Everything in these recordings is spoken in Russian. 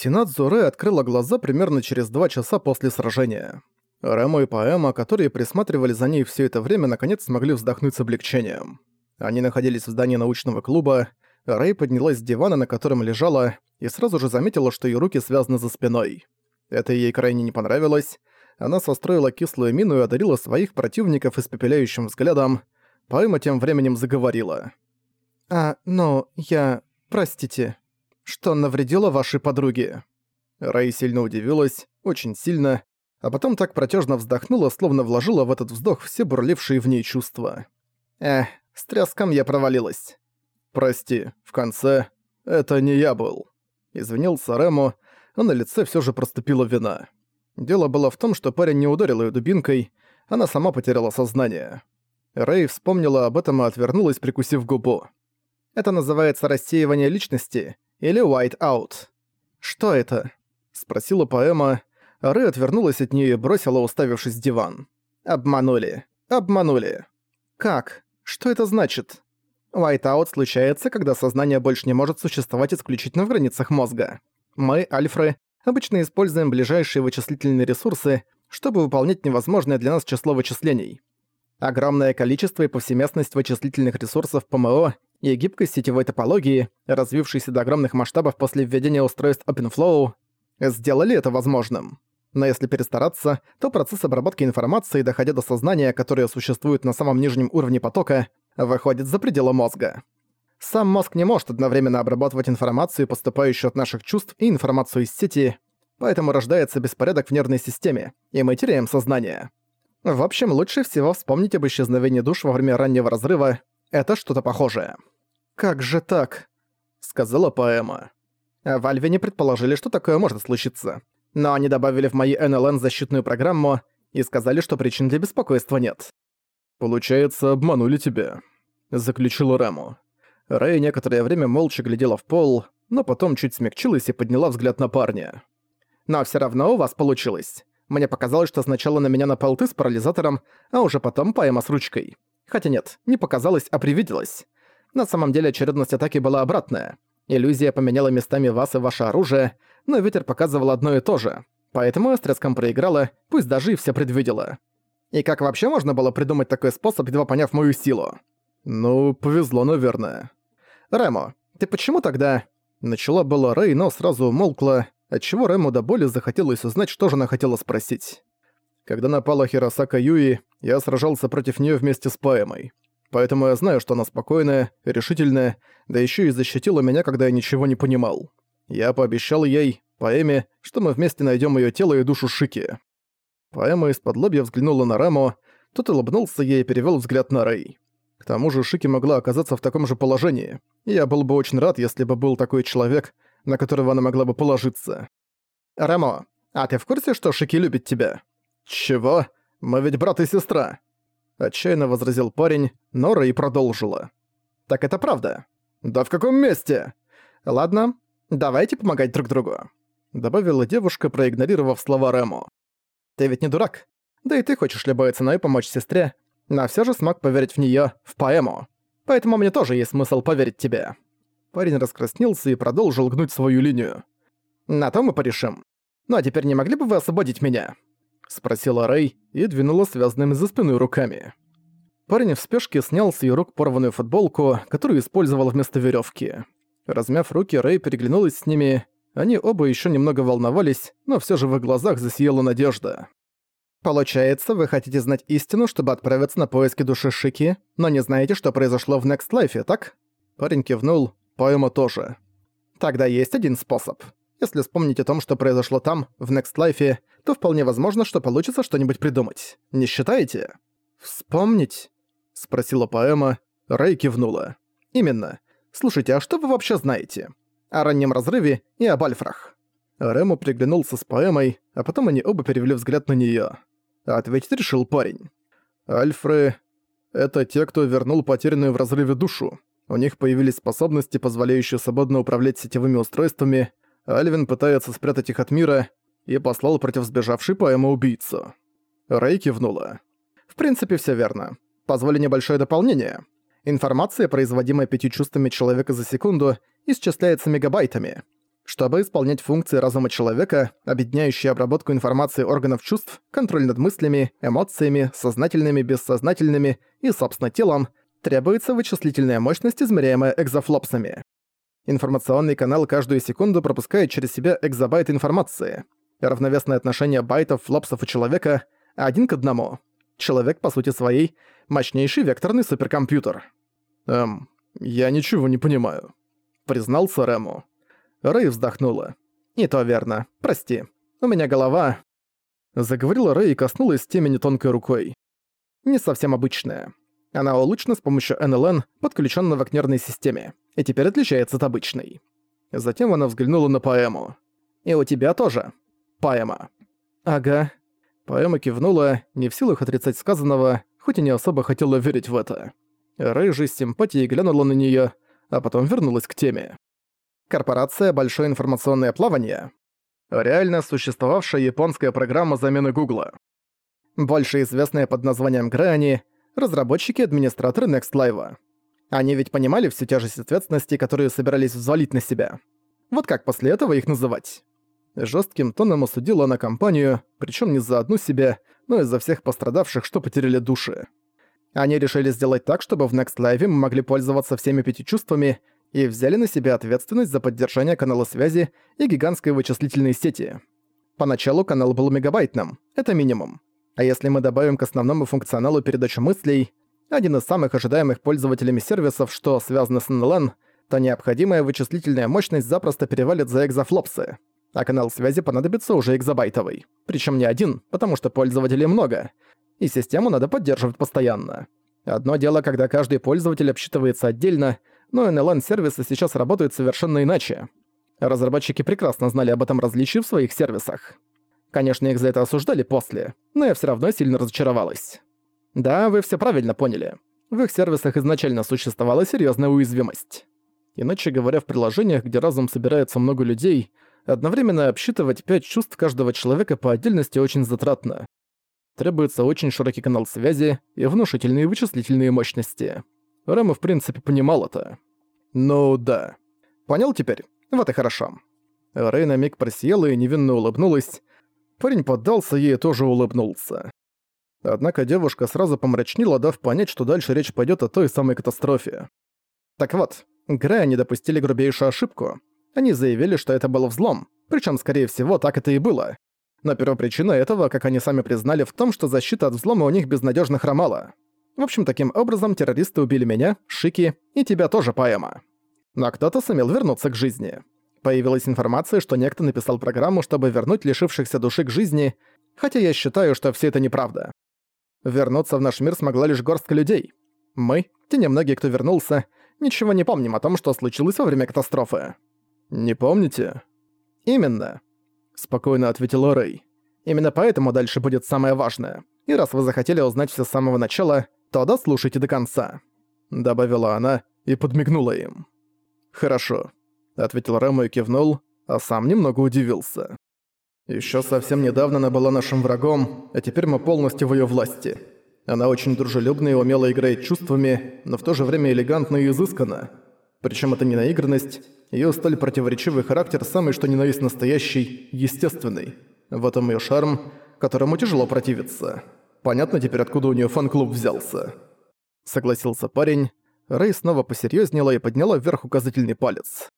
Сенат Зуры открыла глаза примерно через два часа после сражения. Рэму и Поэма, которые присматривали за ней все это время, наконец смогли вздохнуть с облегчением. Они находились в здании научного клуба, Рэй поднялась с дивана, на котором лежала, и сразу же заметила, что ее руки связаны за спиной. Это ей крайне не понравилось. Она состроила кислую мину и одарила своих противников испепеляющим взглядом. Поэма тем временем заговорила. «А, ну, я... простите, что навредила вашей подруге?» Рэй сильно удивилась, очень сильно, а потом так протяжно вздохнула, словно вложила в этот вздох все бурлившие в ней чувства. «Эх, с тряском я провалилась. «Прости, в конце... Это не я был». Извинился Рэму, а на лице все же проступила вина. Дело было в том, что парень не ударил ее дубинкой, она сама потеряла сознание. Рэй вспомнила об этом и отвернулась, прикусив губу. «Это называется рассеивание личности или white out». «Что это?» — спросила поэма. Рэй отвернулась от нее и бросила, уставившись в диван. «Обманули. Обманули». «Как? Что это значит?» Whiteout случается, когда сознание больше не может существовать исключительно в границах мозга. Мы, альфры, обычно используем ближайшие вычислительные ресурсы, чтобы выполнять невозможное для нас число вычислений. Огромное количество и повсеместность вычислительных ресурсов ПМО и гибкость сетевой топологии, развившейся до огромных масштабов после введения устройств OpenFlow, сделали это возможным. Но если перестараться, то процесс обработки информации, доходя до сознания, которое существует на самом нижнем уровне потока, выходит за пределы мозга. Сам мозг не может одновременно обрабатывать информацию, поступающую от наших чувств, и информацию из сети, поэтому рождается беспорядок в нервной системе, и мы теряем сознание. В общем, лучше всего вспомнить об исчезновении душ во время раннего разрыва. Это что-то похожее. «Как же так?» — сказала поэма. В Альве не предположили, что такое может случиться. Но они добавили в мои НЛН защитную программу и сказали, что причин для беспокойства нет. «Получается, обманули тебя», — заключил Рэму. Рэй некоторое время молча глядела в пол, но потом чуть смягчилась и подняла взгляд на парня. «Но всё равно у вас получилось. Мне показалось, что сначала на меня напал ты с парализатором, а уже потом поэма с ручкой. Хотя нет, не показалось, а привиделось. На самом деле очередность атаки была обратная. Иллюзия поменяла местами вас и ваше оружие, но ветер показывал одно и то же. Поэтому я с треском проиграла, пусть даже и все предвидела. И как вообще можно было придумать такой способ, едва поняв мою силу? Ну, повезло, наверное. Ремо, ты почему тогда... Начала была Рэй, но сразу умолкла, отчего Рэму до боли захотелось узнать, что же она хотела спросить. Когда напала Хиросака Юи, я сражался против нее вместе с Паэмой. Поэтому я знаю, что она спокойная, решительная, да еще и защитила меня, когда я ничего не понимал. Я пообещал ей, Паэме, что мы вместе найдем ее тело и душу Шики. Поэма из-под лобья взглянула на Раму, тот улыбнулся ей и перевёл взгляд на Рэй. К тому же Шики могла оказаться в таком же положении, и я был бы очень рад, если бы был такой человек, на которого она могла бы положиться. «Рамо, а ты в курсе, что Шики любит тебя?» «Чего? Мы ведь брат и сестра!» Отчаянно возразил парень, но Рэй продолжила. «Так это правда?» «Да в каком месте?» «Ладно, давайте помогать друг другу», добавила девушка, проигнорировав слова Рэму. Ты ведь не дурак. Да и ты хочешь любой ценой помочь сестре, но все же смог поверить в нее, в поэму. Поэтому мне тоже есть смысл поверить тебе». Парень раскраснился и продолжил гнуть свою линию. «На то мы порешим. Ну а теперь не могли бы вы освободить меня?» Спросила Рэй и двинула связанными за спиной руками. Парень в спешке снял с ее рук порванную футболку, которую использовал вместо веревки. Размяв руки, Рэй переглянулась с ними они оба еще немного волновались, но все же в их глазах засияла надежда. «Получается, вы хотите знать истину, чтобы отправиться на поиски души Шики, но не знаете, что произошло в Next Life, так?» Парень кивнул, поэма тоже. «Тогда есть один способ. Если вспомнить о том, что произошло там, в Next Life, то вполне возможно, что получится что-нибудь придумать. Не считаете?» «Вспомнить?» — спросила поэма. Рэй кивнула. «Именно. Слушайте, а что вы вообще знаете? о раннем разрыве и об альфрах. Рэму приглянулся с поэмой, а потом они оба перевели взгляд на неё. Ответить решил парень. Альфры — это те, кто вернул потерянную в разрыве душу. У них появились способности, позволяющие свободно управлять сетевыми устройствами. Альвин пытается спрятать их от мира и послал против сбежавшей поэмы убийцу. Рэй кивнула. В принципе, всё верно. Позволю небольшое дополнение. Информация, производимая пятью чувствами человека за секунду, исчисляется мегабайтами. Чтобы исполнять функции разума человека, объединяющие обработку информации органов чувств, контроль над мыслями, эмоциями, сознательными, бессознательными и, собственно, телом, требуется вычислительная мощность, измеряемая экзофлопсами. Информационный канал каждую секунду пропускает через себя экзобайт информации. Равновесное отношение байтов, флопсов у человека один к одному. Человек, по сути своей, мощнейший векторный суперкомпьютер. Эм, я ничего не понимаю. Признался Рэму. Рэй вздохнула. «И то верно. Прости. У меня голова...» Заговорила Рэй и коснулась темени тонкой рукой. Не совсем обычная. Она улучшена с помощью НЛН, подключенного к нервной системе, и теперь отличается от обычной. Затем она взглянула на поэму. «И у тебя тоже. Поэма». «Ага». Поэма кивнула, не в силах отрицать сказанного, хоть и не особо хотела верить в это. Же с симпатией глянула на неё, а потом вернулась к теме. Корпорация «Большое информационное плавание» — реально существовавшая японская программа замены Гугла. Больше известная под названием Грани — разработчики и администраторы Next Live. Они ведь понимали всю тяжесть ответственности, которую собирались взвалить на себя. Вот как после этого их называть? Жестким тоном осудила она компанию, причем не за одну себя, но и за всех пострадавших, что потеряли души. Они решили сделать так, чтобы в Next Live мы могли пользоваться всеми пяти чувствами и взяли на себя ответственность за поддержание канала связи и гигантской вычислительной сети. Поначалу канал был мегабайтным, это минимум. А если мы добавим к основному функционалу передачу мыслей, один из самых ожидаемых пользователями сервисов, что связано с NLN, то необходимая вычислительная мощность запросто перевалит за экзофлопсы, а канал связи понадобится уже экзобайтовый. Причем не один, потому что пользователей много, и систему надо поддерживать постоянно. Одно дело, когда каждый пользователь обсчитывается отдельно, но NLN-сервисы сейчас работают совершенно иначе. Разработчики прекрасно знали об этом различии в своих сервисах. Конечно, их за это осуждали после, но я все равно сильно разочаровалась. Да, вы все правильно поняли. В их сервисах изначально существовала серьезная уязвимость. Иначе говоря, в приложениях, где разум собирается много людей, одновременно обсчитывать пять чувств каждого человека по отдельности очень затратно. Требуется очень широкий канал связи и внушительные вычислительные мощности. Рэм в принципе понимал это. Ну да. Понял теперь? Вот и хорошо. Рэй на миг просияла и невинно улыбнулась, Парень поддался ей и тоже улыбнулся. Однако девушка сразу помрачнела, дав понять, что дальше речь пойдет о той самой катастрофе. Так вот, Грея не допустили грубейшую ошибку. Они заявили, что это был взлом, причем, скорее всего, так это и было. Но первопричина этого, как они сами признали, в том, что защита от взлома у них безнадежно хромала. В общем, таким образом террористы убили меня, Шики и тебя тоже, поэма. Но кто-то сумел вернуться к жизни. Появилась информация, что некто написал программу, чтобы вернуть лишившихся души к жизни, хотя я считаю, что все это неправда. Вернуться в наш мир смогла лишь горстка людей. Мы, те немногие, кто вернулся, ничего не помним о том, что случилось во время катастрофы. «Не помните?» «Именно», — спокойно ответил Рэй. «Именно поэтому дальше будет самое важное. И раз вы захотели узнать все с самого начала, то дослушайте до конца», — добавила она и подмигнула им. «Хорошо ответил Рэму и кивнул, а сам немного удивился. Ещё совсем недавно она была нашим врагом, а теперь мы полностью в её власти. Она очень дружелюбна и умело играет чувствами, но в то же время элегантна и изысканна. Причём это не наигранность, её столь противоречивый характер самый что ни на есть настоящий, естественный. В этом её шарм, которому тяжело противиться. Понятно теперь, откуда у неё фан-клуб взялся. Согласился парень. Рэй снова посерьёзнела и подняла вверх указательный палец.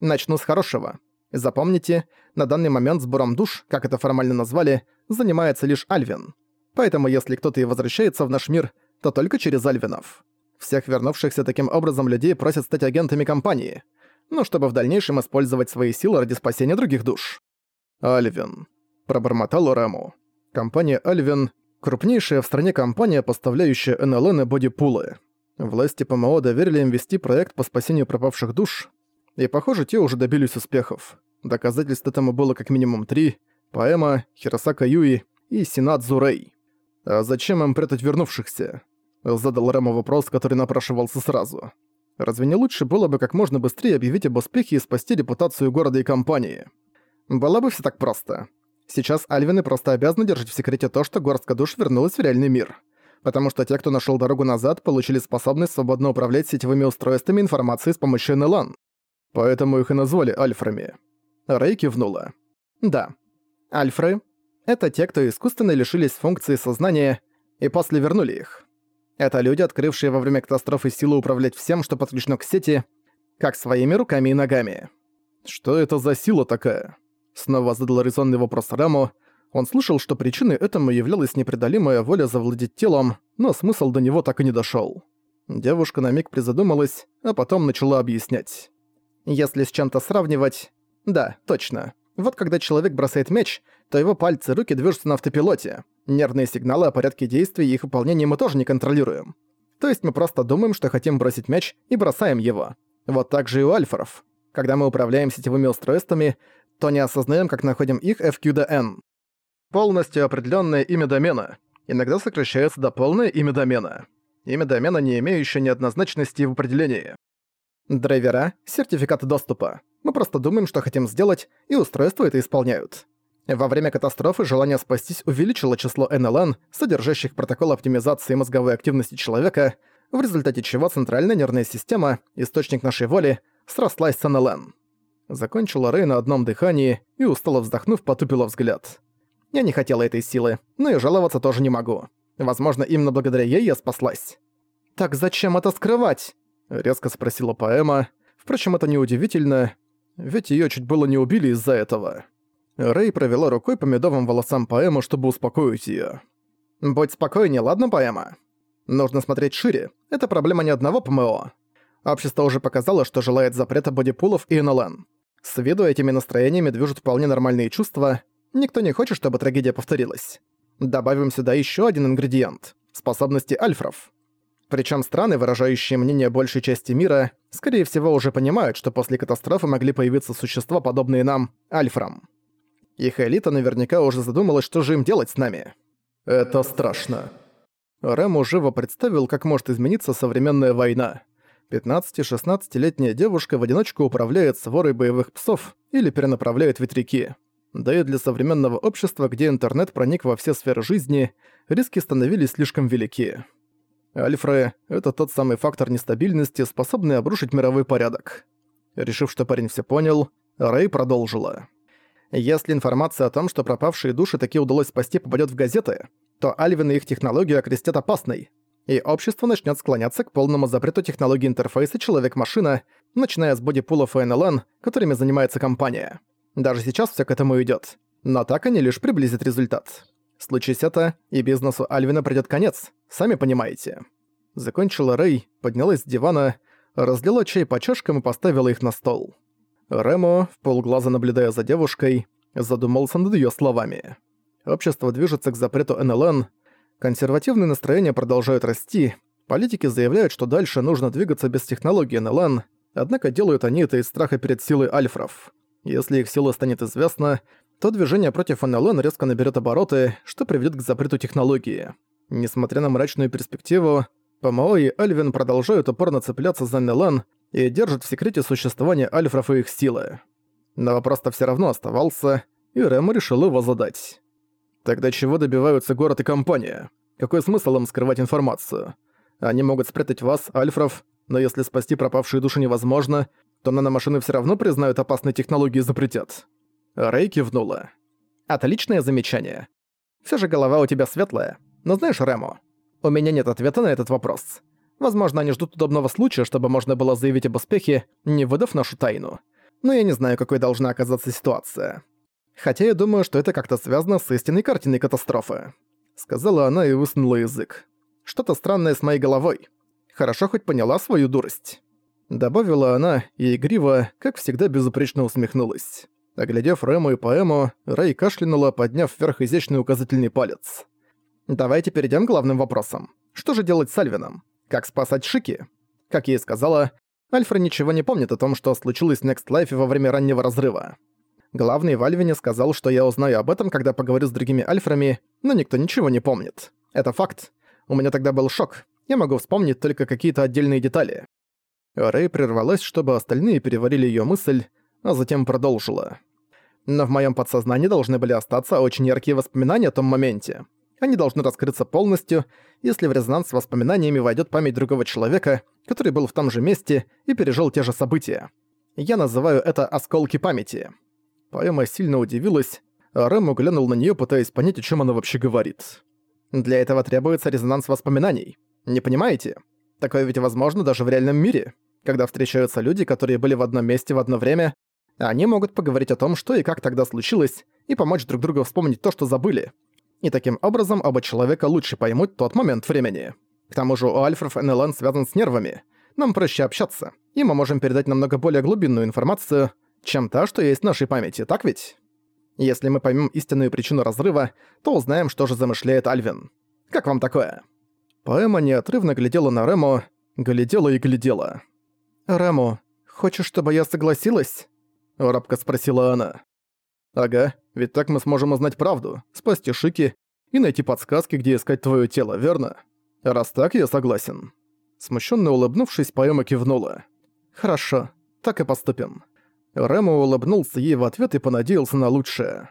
Начну с хорошего. Запомните, на данный момент сбором душ, как это формально назвали, занимается лишь Альвин. Поэтому если кто-то и возвращается в наш мир, то только через Альвинов. Всех вернувшихся таким образом людей просят стать агентами компании, ну, чтобы в дальнейшем использовать свои силы ради спасения других душ. Альвин. Пробормотал Рэму. Компания Альвин – крупнейшая в стране компания, поставляющая НЛН и бодипулы. Власти ПМО доверили им вести проект по спасению пропавших душ, и, похоже, те уже добились успехов. Доказательств этому было как минимум три – поэма, Хиросака Юи и Синадзу Рэй. «А зачем им прятать вернувшихся?» – задал Рэма вопрос, который напрашивался сразу. «Разве не лучше было бы как можно быстрее объявить об успехе и спасти репутацию города и компании?» «Было бы все так просто. Сейчас Альвины просто обязаны держать в секрете то, что горстка душ вернулась в реальный мир. Потому что те, кто нашел дорогу назад, получили способность свободно управлять сетевыми устройствами информации с помощью НЛАН. Поэтому их и назвали альфрами. Рэй кивнула. «Да. Альфры — это те, кто искусственно лишились функции сознания и после вернули их. Это люди, открывшие во время катастрофы силу управлять всем, что подключено к сети, как своими руками и ногами. Что это за сила такая? Снова задал резонный вопрос Раму. Он слышал, что причиной этому являлась непреодолимая воля завладеть телом, но смысл до него так и не дошёл. Девушка на миг призадумалась, а потом начала объяснять. Если с чем-то сравнивать... Да, точно. Вот когда человек бросает меч, то его пальцы руки движутся на автопилоте. Нервные сигналы о порядке действий и их выполнении мы тоже не контролируем. То есть мы просто думаем, что хотим бросить мяч и бросаем его. Вот так же и у альфаров. Когда мы управляем сетевыми устройствами, то не осознаем, как находим их FQDN. Полностью определенное имя домена. Иногда сокращается до полное имя домена. Имя домена, не имеющее неоднозначности в определении. Драйвера — сертификаты доступа. Мы просто думаем, что хотим сделать, и устройства это исполняют. Во время катастрофы желание спастись увеличило число НЛН, содержащих протокол оптимизации мозговой активности человека, в результате чего центральная нервная система, источник нашей воли, срослась с НЛН. Закончила Рэй на одном дыхании и, устало вздохнув, потупила взгляд. Я не хотела этой силы, но и жаловаться тоже не могу. Возможно, именно благодаря ей я спаслась. «Так зачем это скрывать?» — резко спросила поэма. Впрочем, это неудивительно, ведь её чуть было не убили из-за этого. Рэй провела рукой по медовым волосам поэмы, чтобы успокоить её. «Будь спокойнее, ладно, поэма? Нужно смотреть шире. Это проблема не одного ПМО. Общество уже показало, что желает запрета бодипулов и НЛН. С виду этими настроениями движут вполне нормальные чувства. Никто не хочет, чтобы трагедия повторилась. Добавим сюда ещё один ингредиент — способности альфров. Причем страны, выражающие мнение большей части мира, скорее всего уже понимают, что после катастрофы могли появиться существа, подобные нам, альфрам. Их элита наверняка уже задумалась, что же им делать с нами. Это страшно. Рэм живо представил, как может измениться современная война. 15-16-летняя девушка в одиночку управляет сворой боевых псов или перенаправляет ветряки. Да и для современного общества, где интернет проник во все сферы жизни, риски становились слишком велики. Альфры — это тот самый фактор нестабильности, способный обрушить мировой порядок. Решив, что парень все понял, Рэй продолжила. Если информация о том, что пропавшие души таки удалось спасти, попадет в газеты, то Альвин и их технологию окрестят опасной, и общество начнет склоняться к полному запрету технологии интерфейса «Человек-машина», начиная с бодипулов и НЛН, которыми занимается компания. Даже сейчас все к этому идет, но так они лишь приблизят результат. Случись это, и бизнесу Альвина придёт конец, сами понимаете. Закончила Рэй, поднялась с дивана, разлила чай по чашкам и поставила их на стол. Ремо, в полглаза наблюдая за девушкой, задумался над её словами. Общество движется к запрету НЛН, консервативные настроения продолжают расти, политики заявляют, что дальше нужно двигаться без технологии НЛН, однако делают они это из страха перед силой альфров. Если их сила станет известна, то движение против НЛН резко наберет обороты, что приведет к запрету технологии. Несмотря на мрачную перспективу, ПМО и Альвин продолжают упорно цепляться за НЛН и держат в секрете существование альфров и их силы. Но вопрос-то всё равно оставался, и Рэм решил его задать. Тогда чего добиваются город и компания? Какой смысл им скрывать информацию? Они могут спрятать вас, альфров, но если спасти пропавшие души невозможно, то наномашины всё равно признают опасные технологии и запретят. Рэй кивнула. «Отличное замечание. Всё же голова у тебя светлая. Но знаешь, Рэму, у меня нет ответа на этот вопрос. Возможно, они ждут удобного случая, чтобы можно было заявить об успехе, не выдав нашу тайну. Но я не знаю, какой должна оказаться ситуация. Хотя я думаю, что это как-то связано с истинной картиной катастрофы», — сказала она и высунула язык. «Что-то странное с моей головой. Хорошо хоть поняла свою дурость». Добавила она и игриво, как всегда безупречно усмехнулась. Оглядев Рэму и поэму, Рэй кашлянула, подняв вверх изящный указательный палец. «Давайте перейдем к главным вопросам. Что же делать с Альвином? Как спасать Шики?» Как я и сказала, Альфра ничего не помнит о том, что случилось в Next Life во время раннего разрыва. Главный в Альвине сказал, что я узнаю об этом, когда поговорю с другими Альфрами, но никто ничего не помнит. Это факт. У меня тогда был шок. Я могу вспомнить только какие-то отдельные детали. Рэй прервалась, чтобы остальные переварили её мысль, а затем продолжила но в моем подсознании должны были остаться очень яркие воспоминания о том моменте. Они должны раскрыться полностью, если в резонанс с воспоминаниями войдет память другого человека, который был в том же месте и пережил те же события. Я называю это «осколки памяти». Поэма сильно удивилась, а Рэму глянул на неё, пытаясь понять, о чём она вообще говорит. «Для этого требуется резонанс воспоминаний. Не понимаете? Такое ведь возможно даже в реальном мире. Когда встречаются люди, которые были в одном месте в одно время, они могут поговорить о том, что и как тогда случилось, и помочь друг другу вспомнить то, что забыли. И таким образом оба человека лучше поймут тот момент времени. К тому же у альфров НЛН связан с нервами. Нам проще общаться, и мы можем передать намного более глубинную информацию, чем та, что есть в нашей памяти, так ведь? Если мы поймем истинную причину разрыва, то узнаем, что же замышляет Альвин. Как вам такое?» Поэма неотрывно глядела на Рему, глядела и глядела. «Рему, хочешь, чтобы я согласилась?» — робко спросила она. «Ага, ведь так мы сможем узнать правду, спасти Шики и найти подсказки, где искать твое тело, верно? Раз так, я согласен». Смущенно улыбнувшись, поэма кивнула. «Хорошо, так и поступим». Рэму улыбнулся ей в ответ и понадеялся на лучшее.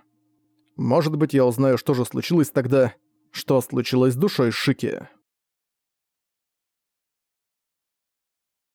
«Может быть, я узнаю, что же случилось тогда, что случилось с душой Шики».